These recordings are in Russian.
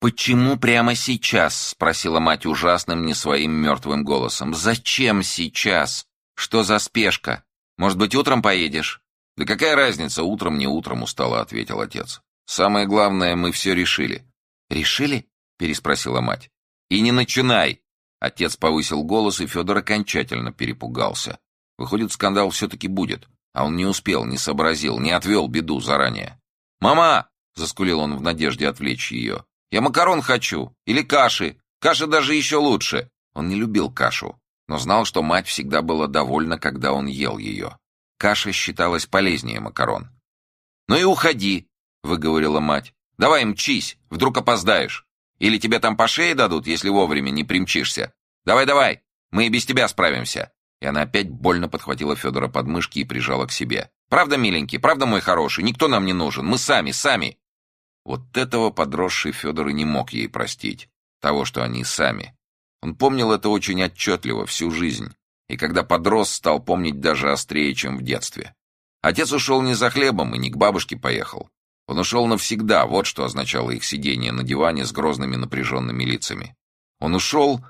«Почему прямо сейчас?» — спросила мать ужасным, не своим мертвым голосом. «Зачем сейчас? Что за спешка? Может быть, утром поедешь?» «Да какая разница, утром, не утром?» — устало ответил отец. «Самое главное, мы все решили». «Решили?» — переспросила мать. «И не начинай!» Отец повысил голос, и Федор окончательно перепугался. Выходит, скандал все-таки будет. А он не успел, не сообразил, не отвел беду заранее. «Мама!» — заскулил он в надежде отвлечь ее. Я макарон хочу. Или каши. Каша даже еще лучше. Он не любил кашу, но знал, что мать всегда была довольна, когда он ел ее. Каша считалась полезнее макарон. «Ну и уходи», — выговорила мать. «Давай мчись, вдруг опоздаешь. Или тебе там по шее дадут, если вовремя не примчишься. Давай-давай, мы и без тебя справимся». И она опять больно подхватила Федора под мышки и прижала к себе. «Правда, миленький, правда, мой хороший, никто нам не нужен, мы сами, сами». Вот этого подросший Федор и не мог ей простить, того, что они сами. Он помнил это очень отчетливо всю жизнь, и когда подрос, стал помнить даже острее, чем в детстве. Отец ушел не за хлебом и не к бабушке поехал. Он ушел навсегда, вот что означало их сидение на диване с грозными напряженными лицами. Он ушел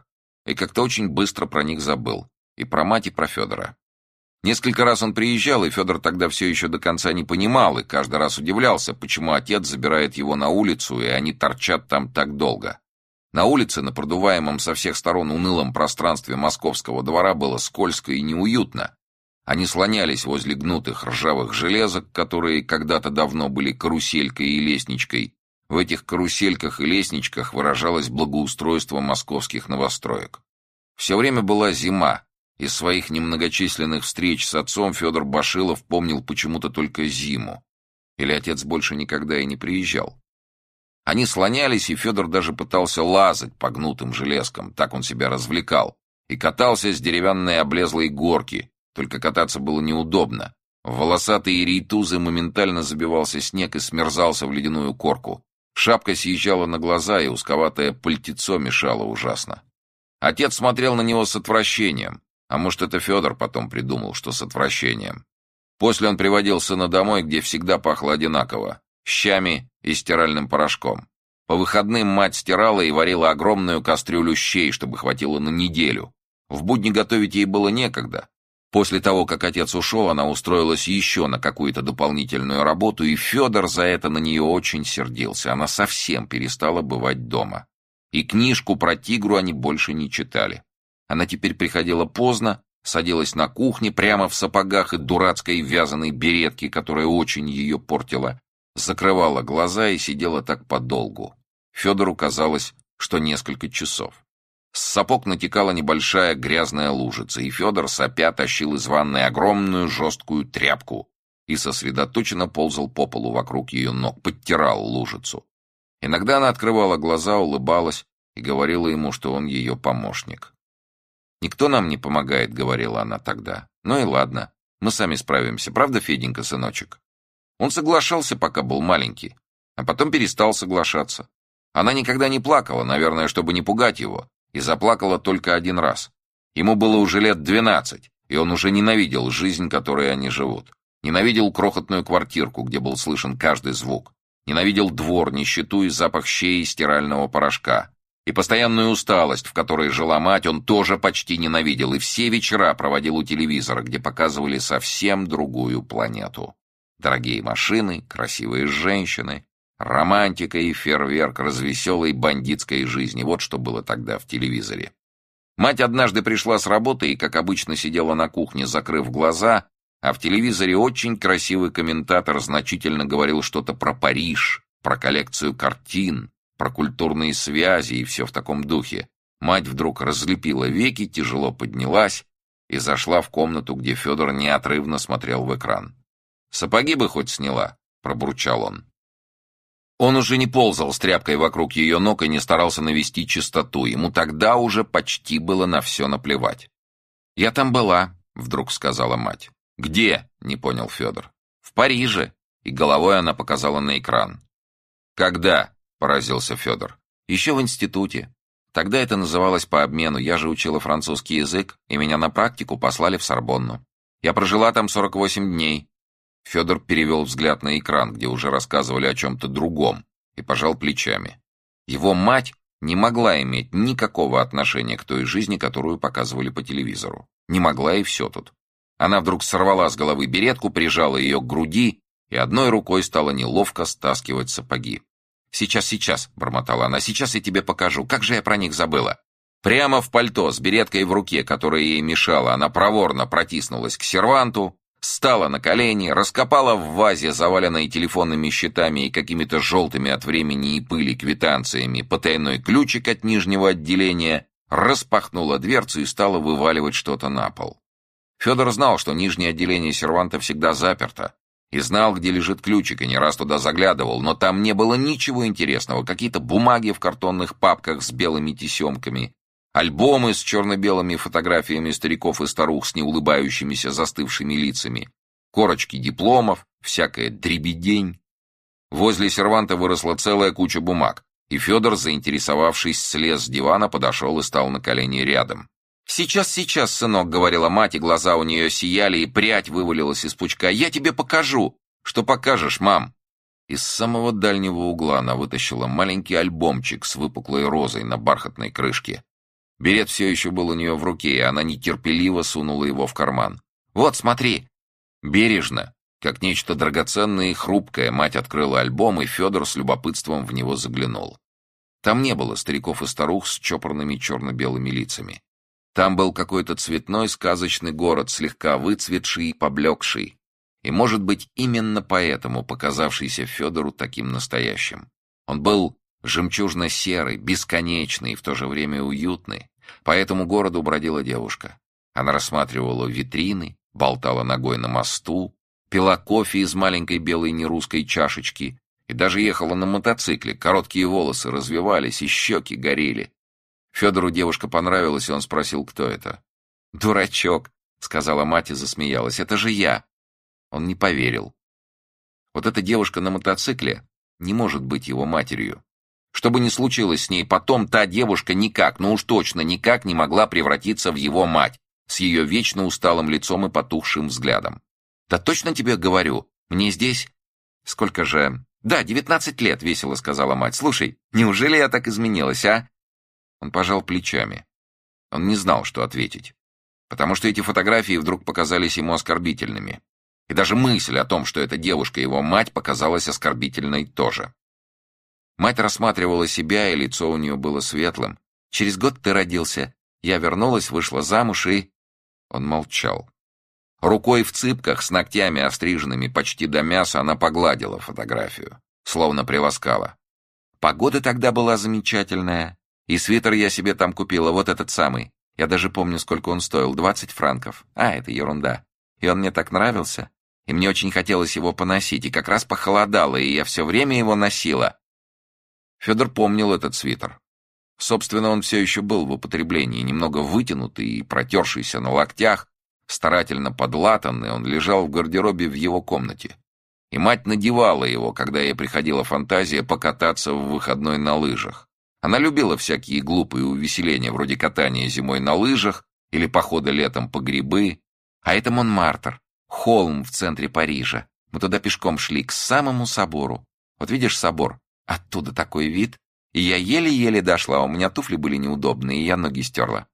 и как-то очень быстро про них забыл. И про мать, и про Федора. Несколько раз он приезжал, и Федор тогда все еще до конца не понимал, и каждый раз удивлялся, почему отец забирает его на улицу, и они торчат там так долго. На улице, на продуваемом со всех сторон унылом пространстве московского двора, было скользко и неуютно. Они слонялись возле гнутых ржавых железок, которые когда-то давно были каруселькой и лестничкой. В этих карусельках и лестничках выражалось благоустройство московских новостроек. Все время была зима, из своих немногочисленных встреч с отцом Федор Башилов помнил почему-то только зиму. Или отец больше никогда и не приезжал. Они слонялись, и Федор даже пытался лазать по гнутым железкам, так он себя развлекал, и катался с деревянной облезлой горки, только кататься было неудобно. В волосатые рейтузы моментально забивался снег и смерзался в ледяную корку. Шапка съезжала на глаза, и узковатое пальтецо мешало ужасно. Отец смотрел на него с отвращением. А может, это Федор потом придумал, что с отвращением. После он приводил сына домой, где всегда пахло одинаково — щами и стиральным порошком. По выходным мать стирала и варила огромную кастрюлю щей, чтобы хватило на неделю. В будни готовить ей было некогда. После того, как отец ушел, она устроилась еще на какую-то дополнительную работу, и Федор за это на нее очень сердился. Она совсем перестала бывать дома. И книжку про тигру они больше не читали. Она теперь приходила поздно, садилась на кухне прямо в сапогах и дурацкой вязаной беретке, которая очень ее портила, закрывала глаза и сидела так подолгу. Федору казалось, что несколько часов. С сапог натекала небольшая грязная лужица, и Федор сопя тащил из ванной огромную жесткую тряпку и сосредоточенно ползал по полу вокруг ее ног, подтирал лужицу. Иногда она открывала глаза, улыбалась и говорила ему, что он ее помощник. «Никто нам не помогает», — говорила она тогда. «Ну и ладно, мы сами справимся, правда, Феденька, сыночек?» Он соглашался, пока был маленький, а потом перестал соглашаться. Она никогда не плакала, наверное, чтобы не пугать его, и заплакала только один раз. Ему было уже лет двенадцать, и он уже ненавидел жизнь, которой они живут. Ненавидел крохотную квартирку, где был слышен каждый звук. Ненавидел двор, нищету и запах щей и стирального порошка. И постоянную усталость, в которой жила мать, он тоже почти ненавидел, и все вечера проводил у телевизора, где показывали совсем другую планету. Дорогие машины, красивые женщины, романтика и фейерверк развеселой бандитской жизни. Вот что было тогда в телевизоре. Мать однажды пришла с работы и, как обычно, сидела на кухне, закрыв глаза, а в телевизоре очень красивый комментатор значительно говорил что-то про Париж, про коллекцию картин, про культурные связи и все в таком духе. Мать вдруг разлепила веки, тяжело поднялась и зашла в комнату, где Федор неотрывно смотрел в экран. «Сапоги бы хоть сняла», — пробурчал он. Он уже не ползал с тряпкой вокруг ее ног и не старался навести чистоту. Ему тогда уже почти было на все наплевать. «Я там была», — вдруг сказала мать. «Где?» — не понял Федор. «В Париже». И головой она показала на экран. «Когда?» — поразился Федор. «Еще в институте. Тогда это называлось по обмену. Я же учила французский язык, и меня на практику послали в Сорбонну. Я прожила там 48 дней». Федор перевел взгляд на экран, где уже рассказывали о чем-то другом, и пожал плечами. Его мать не могла иметь никакого отношения к той жизни, которую показывали по телевизору. Не могла и все тут. Она вдруг сорвала с головы беретку, прижала ее к груди и одной рукой стала неловко стаскивать сапоги. «Сейчас, сейчас», — бормотала она, — «сейчас я тебе покажу. Как же я про них забыла?» Прямо в пальто с береткой в руке, которая ей мешала, она проворно протиснулась к серванту, Стала на колени, раскопала в вазе, заваленной телефонными счетами и какими-то желтыми от времени и пыли квитанциями, потайной ключик от нижнего отделения, распахнула дверцу и стала вываливать что-то на пол. Федор знал, что нижнее отделение серванта всегда заперто, и знал, где лежит ключик, и не раз туда заглядывал, но там не было ничего интересного, какие-то бумаги в картонных папках с белыми тесемками, Альбомы с черно-белыми фотографиями стариков и старух с неулыбающимися застывшими лицами. Корочки дипломов, всякая дребедень. Возле серванта выросла целая куча бумаг, и Федор, заинтересовавшись, слез с дивана, подошел и стал на колени рядом. «Сейчас, сейчас, сынок», — говорила мать, и глаза у нее сияли, и прядь вывалилась из пучка. «Я тебе покажу». «Что покажешь, мам?» Из самого дальнего угла она вытащила маленький альбомчик с выпуклой розой на бархатной крышке. Берет все еще был у нее в руке, и она нетерпеливо сунула его в карман. «Вот, смотри!» Бережно, как нечто драгоценное и хрупкое, мать открыла альбом, и Федор с любопытством в него заглянул. Там не было стариков и старух с чопорными черно-белыми лицами. Там был какой-то цветной сказочный город, слегка выцветший и поблекший, и, может быть, именно поэтому показавшийся Федору таким настоящим. Он был жемчужно-серый, бесконечный и в то же время уютный. По этому городу бродила девушка. Она рассматривала витрины, болтала ногой на мосту, пила кофе из маленькой белой нерусской чашечки и даже ехала на мотоцикле. Короткие волосы развивались и щеки горели. Федору девушка понравилась, и он спросил, кто это. «Дурачок», — сказала мать и засмеялась, — «это же я». Он не поверил. Вот эта девушка на мотоцикле не может быть его матерью. Что бы ни случилось с ней потом, та девушка никак, ну уж точно никак не могла превратиться в его мать, с ее вечно усталым лицом и потухшим взглядом. «Да точно тебе говорю, мне здесь... Сколько же...» «Да, девятнадцать лет», — весело сказала мать. «Слушай, неужели я так изменилась, а?» Он пожал плечами. Он не знал, что ответить. Потому что эти фотографии вдруг показались ему оскорбительными. И даже мысль о том, что эта девушка его мать, показалась оскорбительной тоже. Мать рассматривала себя, и лицо у нее было светлым. «Через год ты родился. Я вернулась, вышла замуж и...» Он молчал. Рукой в цыпках, с ногтями остриженными почти до мяса, она погладила фотографию, словно приласкала. Погода тогда была замечательная. И свитер я себе там купила, вот этот самый. Я даже помню, сколько он стоил, двадцать франков. А, это ерунда. И он мне так нравился. И мне очень хотелось его поносить, и как раз похолодало, и я все время его носила. Федор помнил этот свитер. Собственно, он все еще был в употреблении, немного вытянутый и протершийся на локтях, старательно подлатанный, он лежал в гардеробе в его комнате. И мать надевала его, когда ей приходила фантазия покататься в выходной на лыжах. Она любила всякие глупые увеселения, вроде катания зимой на лыжах или похода летом по грибы. А это Монмартр, холм в центре Парижа. Мы туда пешком шли, к самому собору. Вот видишь собор? Оттуда такой вид. И я еле-еле дошла, у меня туфли были неудобные, и я ноги стерла.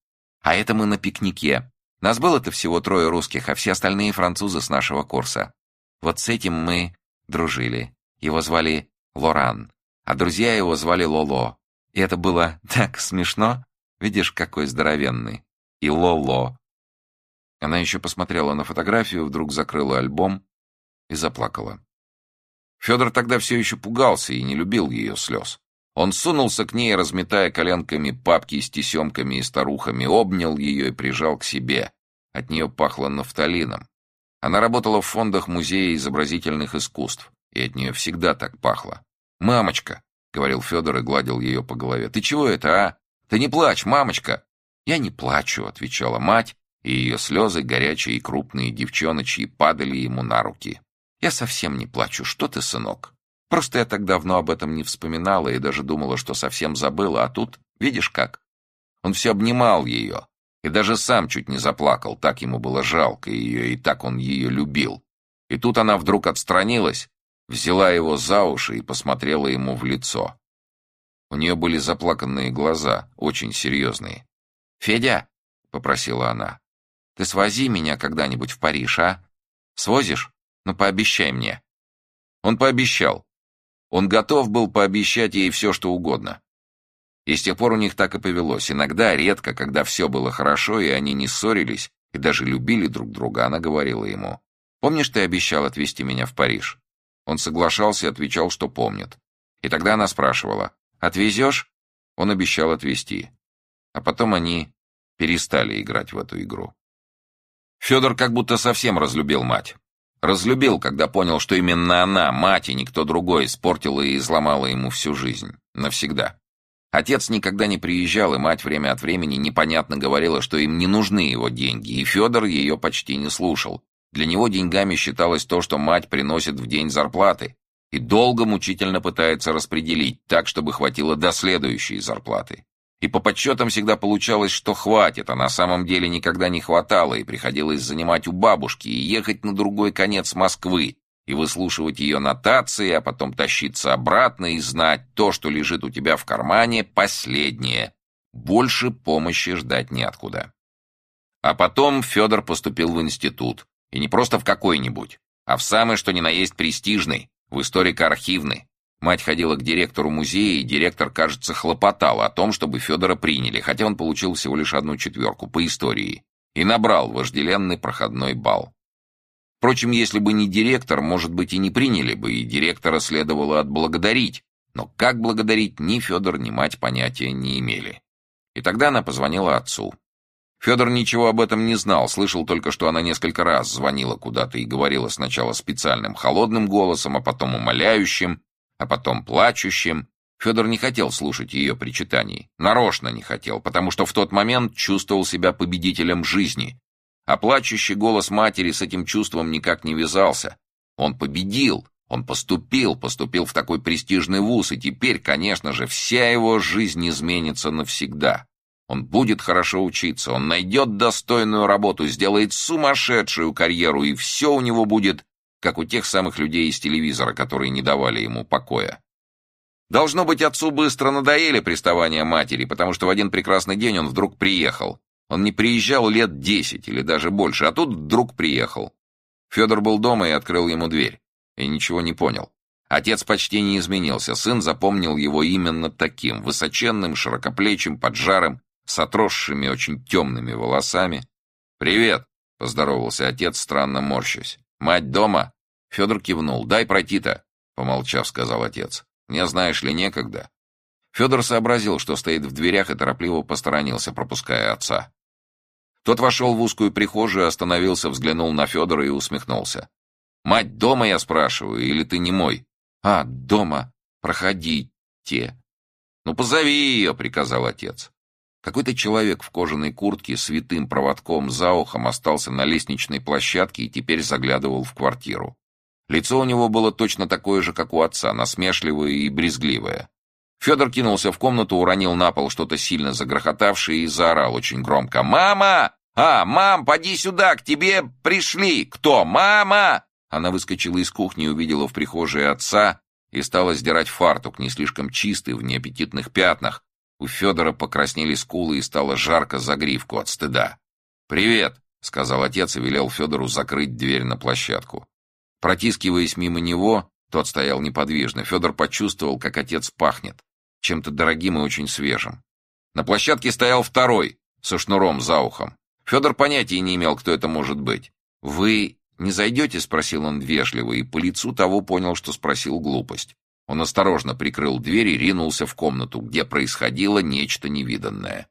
А это мы на пикнике. Нас было-то всего трое русских, а все остальные французы с нашего курса. Вот с этим мы дружили. Его звали Лоран, а друзья его звали Лоло. И это было так смешно. Видишь, какой здоровенный. И Лоло. Она еще посмотрела на фотографию, вдруг закрыла альбом и заплакала. Федор тогда все еще пугался и не любил ее слез. Он сунулся к ней, разметая коленками папки с тесемками и старухами, обнял ее и прижал к себе. От нее пахло нафталином. Она работала в фондах Музея изобразительных искусств, и от нее всегда так пахло. «Мамочка», — говорил Федор и гладил ее по голове, — «ты чего это, а? Ты не плачь, мамочка!» «Я не плачу», — отвечала мать, и ее слезы, горячие и крупные девчоночьи, падали ему на руки. Я совсем не плачу. Что ты, сынок? Просто я так давно об этом не вспоминала и даже думала, что совсем забыла, а тут, видишь как? Он все обнимал ее, и даже сам чуть не заплакал, так ему было жалко ее, и так он ее любил. И тут она вдруг отстранилась, взяла его за уши и посмотрела ему в лицо. У нее были заплаканные глаза, очень серьезные. «Федя!» — попросила она. «Ты свози меня когда-нибудь в Париж, а? Свозишь? Ну, пообещай мне». Он пообещал. Он готов был пообещать ей все, что угодно. И с тех пор у них так и повелось. Иногда, редко, когда все было хорошо, и они не ссорились, и даже любили друг друга, она говорила ему, «Помнишь, ты обещал отвезти меня в Париж?» Он соглашался и отвечал, что помнит. И тогда она спрашивала, «Отвезешь?» Он обещал отвезти. А потом они перестали играть в эту игру. Федор как будто совсем разлюбил мать. Разлюбил, когда понял, что именно она, мать и никто другой, испортила и изломала ему всю жизнь. Навсегда. Отец никогда не приезжал, и мать время от времени непонятно говорила, что им не нужны его деньги, и Федор ее почти не слушал. Для него деньгами считалось то, что мать приносит в день зарплаты, и долго мучительно пытается распределить так, чтобы хватило до следующей зарплаты. И по подсчетам всегда получалось, что хватит, а на самом деле никогда не хватало, и приходилось занимать у бабушки и ехать на другой конец Москвы, и выслушивать ее нотации, а потом тащиться обратно и знать, то, что лежит у тебя в кармане, последнее. Больше помощи ждать неоткуда. А потом Федор поступил в институт, и не просто в какой-нибудь, а в самый что ни на есть престижный, в историко-архивный. Мать ходила к директору музея, и директор, кажется, хлопотал о том, чтобы Федора приняли, хотя он получил всего лишь одну четверку по истории и набрал вожделенный проходной балл. Впрочем, если бы не директор, может быть, и не приняли бы, и директора следовало отблагодарить, но как благодарить ни Федор, ни мать понятия не имели. И тогда она позвонила отцу. Федор ничего об этом не знал, слышал только, что она несколько раз звонила куда-то и говорила сначала специальным холодным голосом, а потом умоляющим, а потом плачущим. Федор не хотел слушать ее причитаний. Нарочно не хотел, потому что в тот момент чувствовал себя победителем жизни. А плачущий голос матери с этим чувством никак не вязался. Он победил, он поступил, поступил в такой престижный вуз, и теперь, конечно же, вся его жизнь изменится навсегда. Он будет хорошо учиться, он найдет достойную работу, сделает сумасшедшую карьеру, и все у него будет, как у тех самых людей из телевизора, которые не давали ему покоя. Должно быть, отцу быстро надоели приставания матери, потому что в один прекрасный день он вдруг приехал. Он не приезжал лет десять или даже больше, а тут вдруг приехал. Федор был дома и открыл ему дверь. И ничего не понял. Отец почти не изменился, сын запомнил его именно таким, высоченным, широкоплечим, поджарым, с отросшими очень темными волосами. «Привет!» — поздоровался отец, странно морщась. «Мать дома?» Федор кивнул. «Дай пройти-то!» — помолчав, сказал отец. «Мне, знаешь ли, некогда». Федор сообразил, что стоит в дверях и торопливо посторонился, пропуская отца. Тот вошел в узкую прихожую, остановился, взглянул на Федора и усмехнулся. «Мать дома, я спрашиваю, или ты не мой?» «А, дома. Проходите». «Ну, позови ее», — приказал отец. Какой-то человек в кожаной куртке с витым проводком за ухом остался на лестничной площадке и теперь заглядывал в квартиру. Лицо у него было точно такое же, как у отца, насмешливое и брезгливое. Федор кинулся в комнату, уронил на пол что-то сильно загрохотавшее и заорал очень громко. «Мама! А, мам, поди сюда, к тебе пришли! Кто? Мама!» Она выскочила из кухни, увидела в прихожей отца и стала сдирать фартук, не слишком чистый, в неаппетитных пятнах, у Федора покраснели скулы и стало жарко за гривку от стыда. «Привет!» — сказал отец и велел Федору закрыть дверь на площадку. Протискиваясь мимо него, тот стоял неподвижно. Федор почувствовал, как отец пахнет. Чем-то дорогим и очень свежим. На площадке стоял второй, со шнуром за ухом. Федор понятия не имел, кто это может быть. «Вы не зайдете?» — спросил он вежливо, и по лицу того понял, что спросил глупость. Он осторожно прикрыл дверь и ринулся в комнату, где происходило нечто невиданное.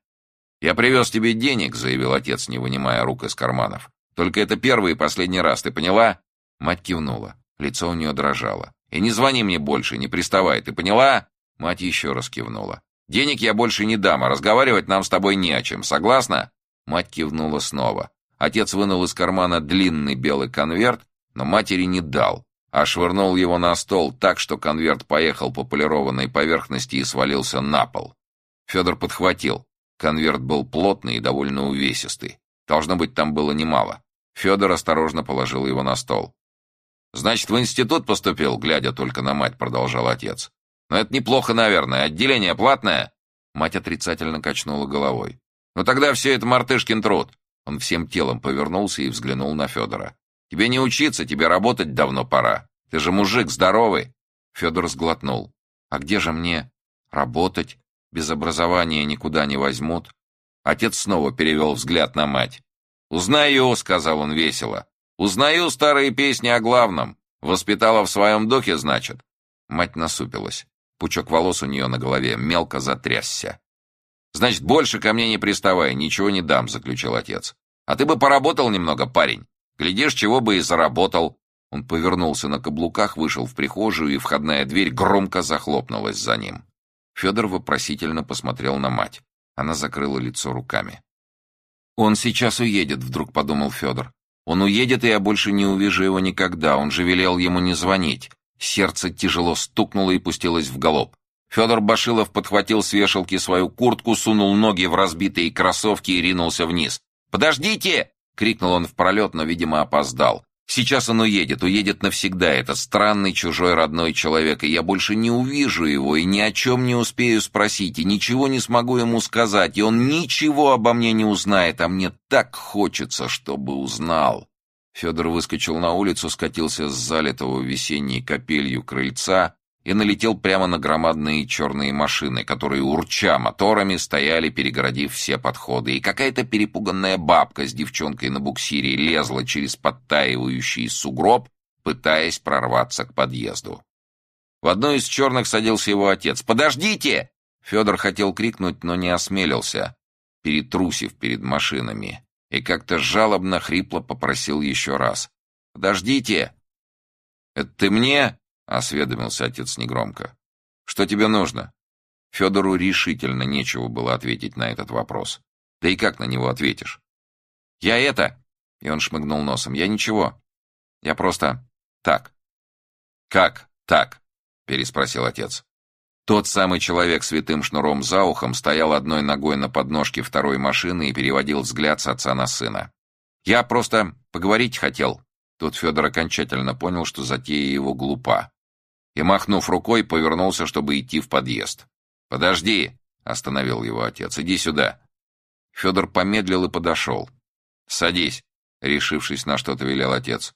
«Я привез тебе денег», — заявил отец, не вынимая рук из карманов. «Только это первый и последний раз, ты поняла?» Мать кивнула. Лицо у нее дрожало. «И не звони мне больше, не приставай, ты поняла?» Мать еще раз кивнула. «Денег я больше не дам, а разговаривать нам с тобой не о чем, согласна?» Мать кивнула снова. Отец вынул из кармана длинный белый конверт, но матери не дал а швырнул его на стол так, что конверт поехал по полированной поверхности и свалился на пол. Федор подхватил. Конверт был плотный и довольно увесистый. Должно быть, там было немало. Федор осторожно положил его на стол. «Значит, в институт поступил?» — глядя только на мать, продолжал отец. Но это неплохо, наверное. Отделение платное?» Мать отрицательно качнула головой. «Ну тогда все это мартышкин труд». Он всем телом повернулся и взглянул на Федора. «Тебе не учиться, тебе работать давно пора. Ты же мужик здоровый!» Федор сглотнул. «А где же мне работать? Без образования никуда не возьмут». Отец снова перевел взгляд на мать. «Узнаю», — сказал он весело. «Узнаю старые песни о главном. Воспитала в своем духе, значит?» Мать насупилась. Пучок волос у нее на голове мелко затрясся. «Значит, больше ко мне не приставай, ничего не дам», — заключил отец. «А ты бы поработал немного, парень. Глядишь, чего бы и заработал. Он повернулся на каблуках, вышел в прихожую, и входная дверь громко захлопнулась за ним. Федор вопросительно посмотрел на мать. Она закрыла лицо руками. «Он сейчас уедет», — вдруг подумал Федор. «Он уедет, и я больше не увижу его никогда. Он же велел ему не звонить». Сердце тяжело стукнуло и пустилось в галоп. Федор Башилов подхватил с вешалки свою куртку, сунул ноги в разбитые кроссовки и ринулся вниз. «Подождите!» — крикнул он в пролет, но, видимо, опоздал. Сейчас он уедет, уедет навсегда, этот странный чужой родной человек, и я больше не увижу его, и ни о чем не успею спросить, и ничего не смогу ему сказать, и он ничего обо мне не узнает, а мне так хочется, чтобы узнал. Федор выскочил на улицу, скатился с залитого весенней капелью крыльца и налетел прямо на громадные черные машины, которые, урча моторами, стояли, перегородив все подходы, и какая-то перепуганная бабка с девчонкой на буксире лезла через подтаивающий сугроб, пытаясь прорваться к подъезду. В одной из черных садился его отец. «Подождите!» Федор хотел крикнуть, но не осмелился, перетрусив перед машинами, и как-то жалобно, хрипло попросил еще раз. «Подождите!» «Это ты мне?» — осведомился отец негромко. «Что тебе нужно?» Федору решительно нечего было ответить на этот вопрос. Да и как на него ответишь? «Я это...» — и он шмыгнул носом. «Я ничего. Я просто... так». «Как так?» — переспросил отец. Тот самый человек с витым шнуром за ухом стоял одной ногой на подножке второй машины и переводил взгляд с отца на сына. «Я просто поговорить хотел». Тут Федор окончательно понял, что затея его глупа и, махнув рукой, повернулся, чтобы идти в подъезд. «Подожди!» — остановил его отец. «Иди сюда!» Федор помедлил и подошел. «Садись!» — решившись на что-то, велел отец.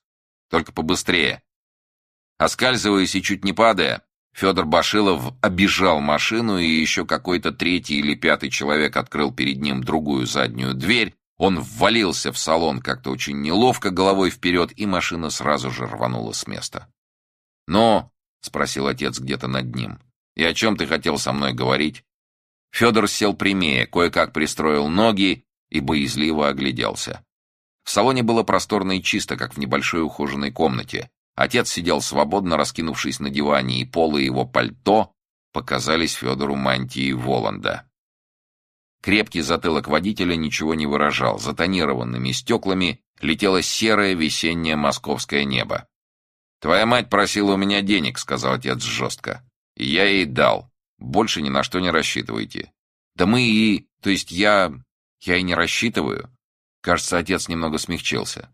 «Только побыстрее!» Оскальзываясь и чуть не падая, Федор Башилов обижал машину, и еще какой-то третий или пятый человек открыл перед ним другую заднюю дверь. Он ввалился в салон как-то очень неловко головой вперед, и машина сразу же рванула с места. «Но — спросил отец где-то над ним. «И о чем ты хотел со мной говорить?» Федор сел прямее, кое-как пристроил ноги и боязливо огляделся. В салоне было просторно и чисто, как в небольшой ухоженной комнате. Отец сидел свободно, раскинувшись на диване, и полы его пальто показались Федору мантией Воланда. Крепкий затылок водителя ничего не выражал. За тонированными стеклами летело серое весеннее московское небо. «Твоя мать просила у меня денег», — сказал отец жестко. «И я ей дал. Больше ни на что не рассчитывайте». «Да мы и... То есть я... Я и не рассчитываю». Кажется, отец немного смягчился.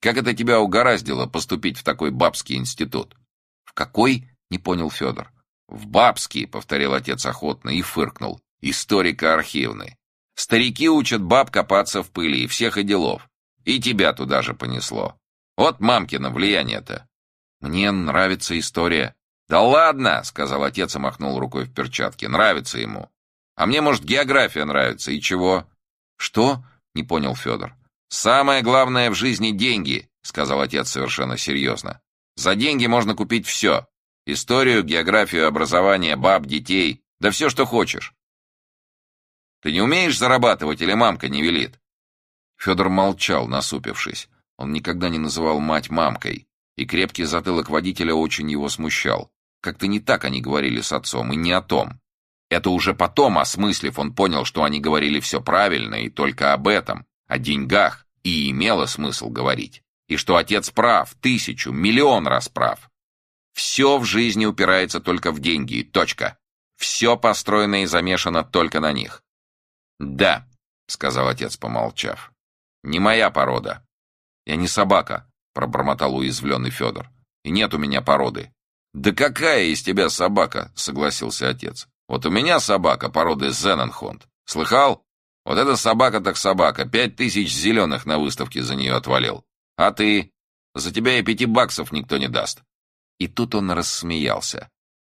«Как это тебя угораздило поступить в такой бабский институт?» «В какой?» — не понял Федор. «В бабский», — повторил отец охотно и фыркнул. «Историко-архивный. Старики учат баб копаться в пыли и всех и делов. И тебя туда же понесло. Вот мамкино влияние-то. Мне нравится история. Да ладно, сказал отец и махнул рукой в перчатке. Нравится ему. А мне, может, география нравится. И чего? Что? Не понял Федор. Самое главное в жизни деньги, сказал отец совершенно серьезно. За деньги можно купить все. Историю, географию, образование, баб, детей. Да все, что хочешь. Ты не умеешь зарабатывать или мамка не велит? Федор молчал, насупившись. Он никогда не называл мать мамкой и крепкий затылок водителя очень его смущал. Как-то не так они говорили с отцом, и не о том. Это уже потом, осмыслив, он понял, что они говорили все правильно и только об этом, о деньгах, и имело смысл говорить. И что отец прав, тысячу, миллион раз прав. Все в жизни упирается только в деньги, точка. Все построено и замешано только на них. «Да», — сказал отец, помолчав, — «не моя порода. Я не собака, пробормотал уязвленный Федор. «И нет у меня породы. «Да какая из тебя собака?» — согласился отец. «Вот у меня собака породы Зененхонд. Слыхал? Вот эта собака так собака. Пять тысяч зеленых на выставке за нее отвалил. А ты? За тебя и пяти баксов никто не даст». И тут он рассмеялся.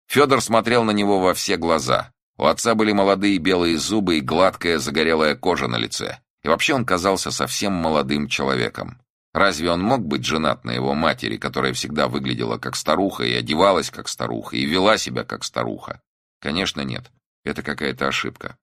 Федор смотрел на него во все глаза. У отца были молодые белые зубы и гладкая загорелая кожа на лице. И вообще он казался совсем молодым человеком. Разве он мог быть женат на его матери, которая всегда выглядела как старуха и одевалась как старуха и вела себя как старуха? Конечно, нет. Это какая-то ошибка.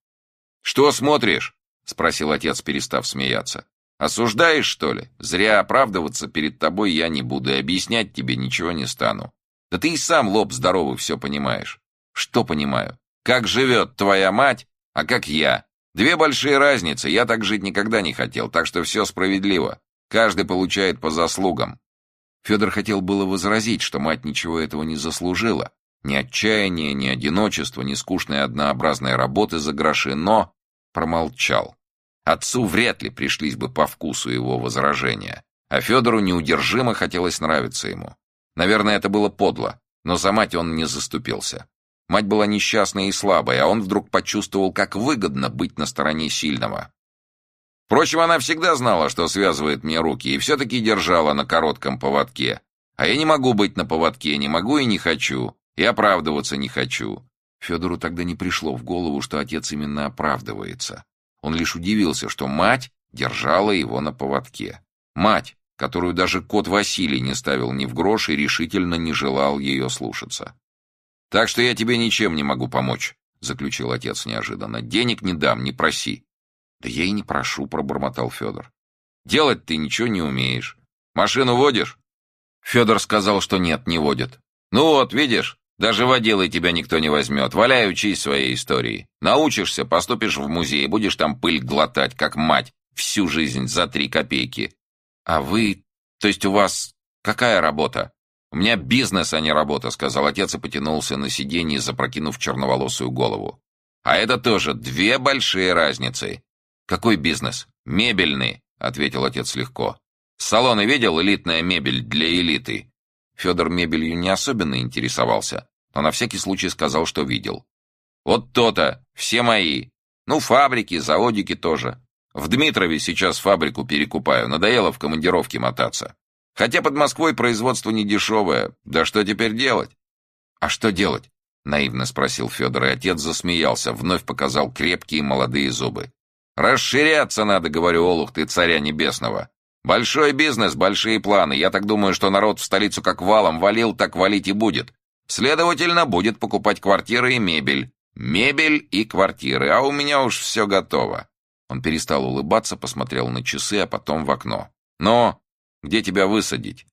«Что смотришь?» — спросил отец, перестав смеяться. «Осуждаешь, что ли? Зря оправдываться перед тобой я не буду и объяснять тебе ничего не стану. Да ты и сам, лоб здоровый, все понимаешь». «Что понимаю? Как живет твоя мать, а как я? Две большие разницы, я так жить никогда не хотел, так что все справедливо. Каждый получает по заслугам. Федор хотел было возразить, что мать ничего этого не заслужила. Ни отчаяния, ни одиночества, ни скучной однообразной работы за гроши, но промолчал. Отцу вряд ли пришлись бы по вкусу его возражения, а Федору неудержимо хотелось нравиться ему. Наверное, это было подло, но за мать он не заступился. Мать была несчастной и слабой, а он вдруг почувствовал, как выгодно быть на стороне сильного. Впрочем, она всегда знала, что связывает мне руки, и все-таки держала на коротком поводке. А я не могу быть на поводке, не могу и не хочу, и оправдываться не хочу. Федору тогда не пришло в голову, что отец именно оправдывается. Он лишь удивился, что мать держала его на поводке. Мать, которую даже кот Василий не ставил ни в грош и решительно не желал ее слушаться. «Так что я тебе ничем не могу помочь», — заключил отец неожиданно. «Денег не дам, не проси. «Да я и не прошу», — пробормотал Федор. «Делать ты ничего не умеешь. Машину водишь?» Федор сказал, что нет, не водит. «Ну вот, видишь, даже водилой тебя никто не возьмет. Валяй, учись своей истории. Научишься, поступишь в музей, будешь там пыль глотать, как мать, всю жизнь за три копейки. А вы... То есть у вас какая работа?» «У меня бизнес, а не работа», — сказал отец и потянулся на сиденье, запрокинув черноволосую голову. «А это тоже две большие разницы. «Какой бизнес?» «Мебельный», — ответил отец легко. «Салоны видел? Элитная мебель для элиты». Федор мебелью не особенно интересовался, но на всякий случай сказал, что видел. «Вот то-то! Все мои! Ну, фабрики, заводики тоже. В Дмитрове сейчас фабрику перекупаю, надоело в командировке мотаться. Хотя под Москвой производство не дешевое, да что теперь делать?» «А что делать?» — наивно спросил Федор, и отец засмеялся, вновь показал крепкие молодые зубы. «Расширяться надо, — говорю, Олух ты, царя небесного. Большой бизнес, большие планы. Я так думаю, что народ в столицу как валом валил, так валить и будет. Следовательно, будет покупать квартиры и мебель. Мебель и квартиры, а у меня уж все готово». Он перестал улыбаться, посмотрел на часы, а потом в окно. «Но где тебя высадить?»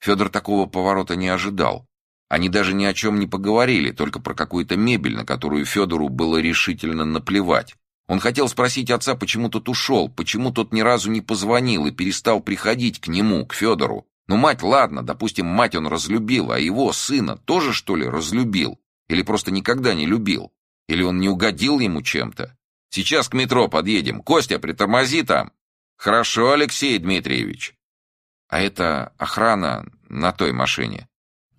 Федор такого поворота не ожидал. Они даже ни о чем не поговорили, только про какую-то мебель, на которую Федору было решительно наплевать. Он хотел спросить отца, почему тот ушел, почему тот ни разу не позвонил и перестал приходить к нему, к Федору. Ну, мать, ладно, допустим, мать он разлюбил, а его, сына, тоже, что ли, разлюбил? Или просто никогда не любил? Или он не угодил ему чем-то? Сейчас к метро подъедем. Костя, притормози там. Хорошо, Алексей Дмитриевич. А это охрана на той машине.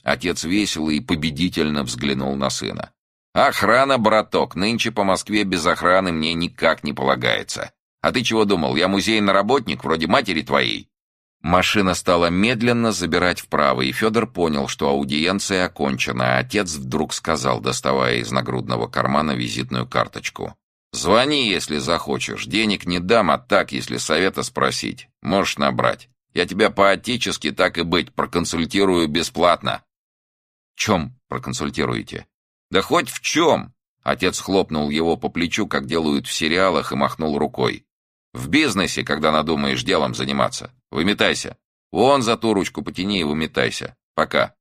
Отец весело и победительно взглянул на сына. «Охрана, браток, нынче по Москве без охраны мне никак не полагается. А ты чего думал, я музейный работник, вроде матери твоей?» Машина стала медленно забирать вправо, и Федор понял, что аудиенция окончена, а отец вдруг сказал, доставая из нагрудного кармана визитную карточку. «Звони, если захочешь. Денег не дам, а так, если совета спросить. Можешь набрать. Я тебя по-отечески, так и быть, проконсультирую бесплатно». «Чем проконсультируете?» «Да хоть в чем!» Отец хлопнул его по плечу, как делают в сериалах, и махнул рукой. «В бизнесе, когда надумаешь делом заниматься. Выметайся. Вон за ту ручку потяни и выметайся. Пока».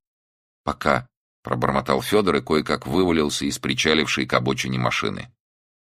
«Пока», — пробормотал Федор и кое-как вывалился из причалившей к обочине машины.